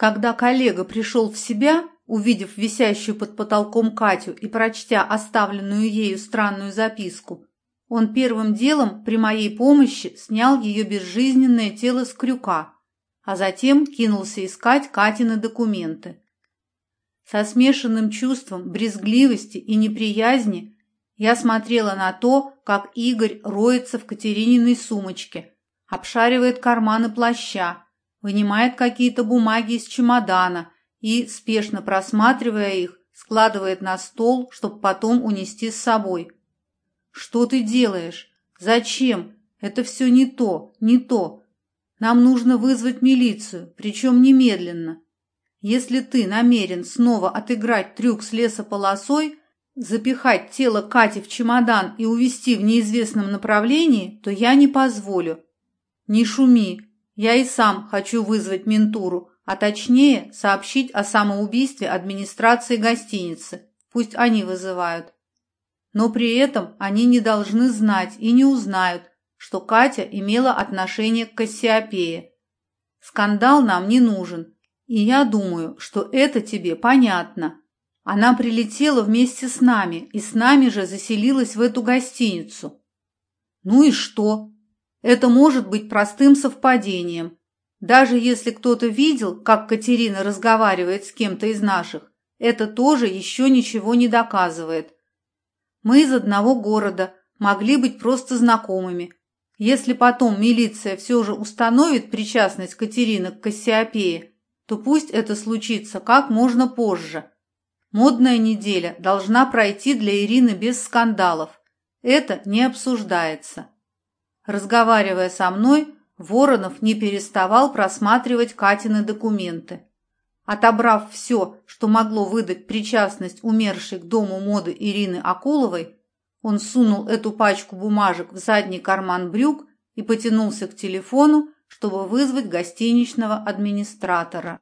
Когда коллега пришел в себя, увидев висящую под потолком Катю и прочтя оставленную ею странную записку, он первым делом при моей помощи снял ее безжизненное тело с крюка, а затем кинулся искать Катины документы. Со смешанным чувством брезгливости и неприязни я смотрела на то, как Игорь роется в Катерининой сумочке, обшаривает карманы плаща, вынимает какие-то бумаги из чемодана и, спешно просматривая их, складывает на стол, чтобы потом унести с собой. «Что ты делаешь? Зачем? Это все не то, не то. Нам нужно вызвать милицию, причем немедленно. Если ты намерен снова отыграть трюк с лесополосой, запихать тело Кати в чемодан и увезти в неизвестном направлении, то я не позволю. Не шуми, я и сам хочу вызвать ментуру, а точнее сообщить о самоубийстве администрации гостиницы. Пусть они вызывают. Но при этом они не должны знать и не узнают, что Катя имела отношение к Кассиопее. Скандал нам не нужен, и я думаю, что это тебе понятно. Она прилетела вместе с нами и с нами же заселилась в эту гостиницу. Ну и что? Это может быть простым совпадением. Даже если кто-то видел, как Катерина разговаривает с кем-то из наших, это тоже еще ничего не доказывает. Мы из одного города, могли быть просто знакомыми. Если потом милиция все же установит причастность Катерины к Кассиопее, то пусть это случится как можно позже. Модная неделя должна пройти для Ирины без скандалов. Это не обсуждается. Разговаривая со мной, Воронов не переставал просматривать Катины документы. Отобрав все, что могло выдать причастность умершей к дому моды Ирины Акуловой, он сунул эту пачку бумажек в задний карман брюк и потянулся к телефону, чтобы вызвать гостиничного администратора.